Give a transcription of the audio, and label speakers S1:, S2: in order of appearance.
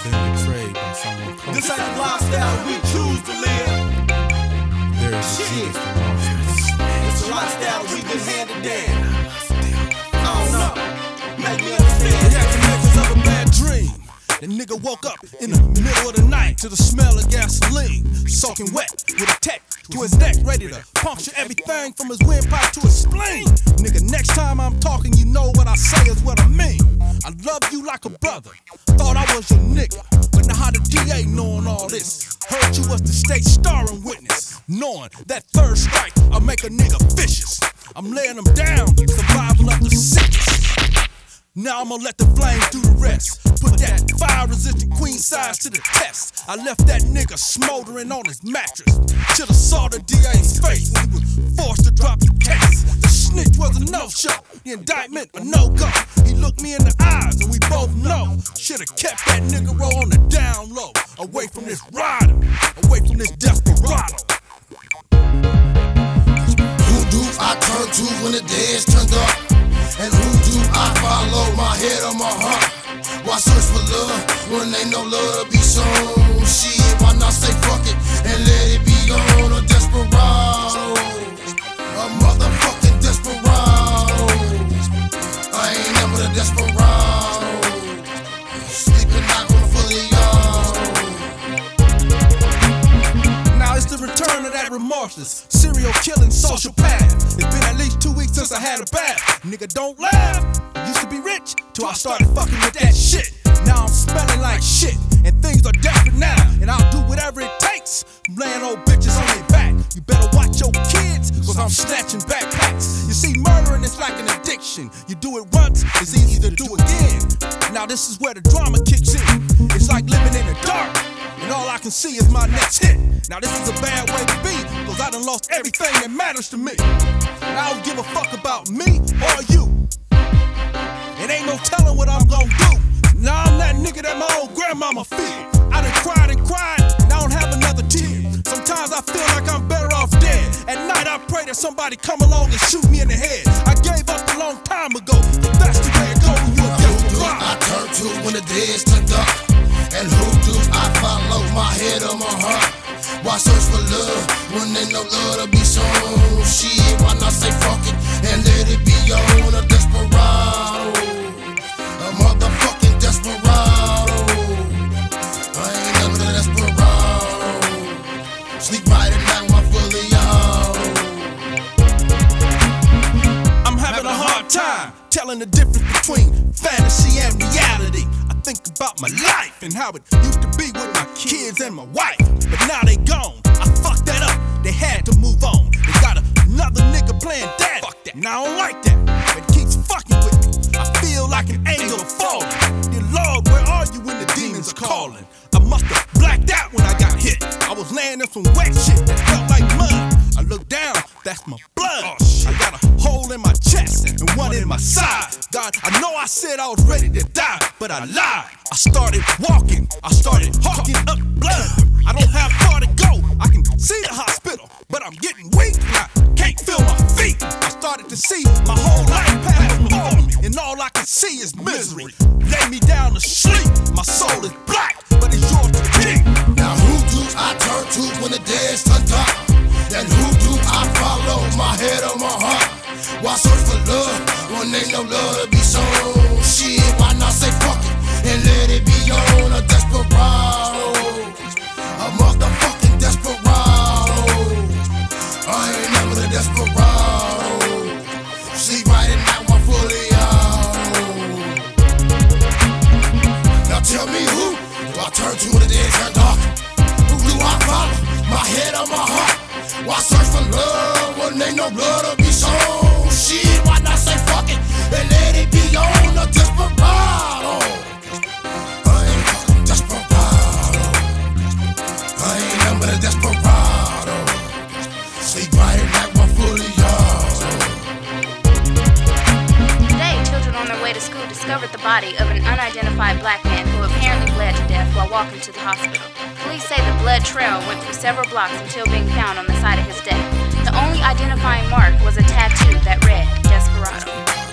S1: This ain't the lifestyle we choose to live.
S2: There is a for monsters.
S1: It's a lifestyle we've been handed down. I don't know. Make me understand.
S2: It had the makings of a bad dream. The nigga woke up in the middle of the night to the smell of gasoline, soaking wet with a tech to his neck, ready to puncture everything from his windpipe to his spleen. Nigga, next time I'm talking, you know what I say is what I mean. I love you like a brother. Thought I was your nigga, but now how the DA knowing all this? Heard you was the state starring witness, knowing that third strike will make a nigga vicious. I'm laying them down, survival of the sickest. Now I'ma let the flames do the rest. Put that fire resistant queen size to the test. I left that nigga smoldering on his mattress. Should've saw the DA's face when he was forced to drop the case. The snitch was a no show, the indictment a no go. He looked kept that nigga on the down low. Away from this rider, away from this desperado.
S3: Who do I turn to when the days turned up? And who do I follow? My head or my heart? Why search for love when ain't no love to be shown?
S2: Serial killing sociopath. It's been at least two weeks since I had a bath. Nigga, don't laugh. Used to be rich till I started fucking with that shit. Now I'm smelling like shit, and things are desperate now. And I'll do whatever it takes. I'm laying old bitches on their back. You better watch your kids, cause I'm snatching backpacks. You see, murdering is like an addiction. You do it once, it's easy to do again. Now this is where the drama kicks in. It's like living in the dark. And all I can see is my next hit. Now this is a bad way to be, cause I done lost everything that matters to me. I don't give a fuck about me or you. It ain't no telling what I'm gonna do. Now I'm that nigga that my old grandmama feel. I done cried and cried, and I don't have another tear. Sometimes I feel like I'm better off dead. At night I pray that somebody come along and shoot me in the head. I gave up a long time ago, but that's the way it goes when you a
S3: I turn to when the days no love to be shown? Shit, why not say fuck it and let it be on a desperado? A motherfucking desperado. I ain't never the desperado. Sleep right at night, my fully on.
S2: I'm having a hard time telling the difference between fantasy and reality. I think about my life and how it used to be with my kids and my wife. But now they gone. I fucked that up. They had to move on. They got another nigga playing daddy. Fuck that. Now I don't like that. But it keeps fucking with me. I feel like an angel falling. Dear Lord, where are you when the demons are calling? I must have blacked out when I got hit. I was laying in some wet shit that felt like mud. I look down, that's my blood. oh I got a hole in my chest and one in my side. God, I know I said I was ready to die, but I lied. I started walking, I started hawking up blood. I don't have go, I can see the hospital, but I'm getting weak I can't feel my feet. I started to see my whole life pass before me, and all I can see is misery. Lay me down to sleep, my soul is
S3: For love when ain't no blood to be shown? Shit, why not say fuck it and let it be on a desperado?
S4: Today, children on their way to school discovered the body of an unidentified black man who apparently bled to death while walking to the hospital. Police say the blood trail went through several blocks until being found on the side of his death. The only identifying mark was a tattoo that read Desperado.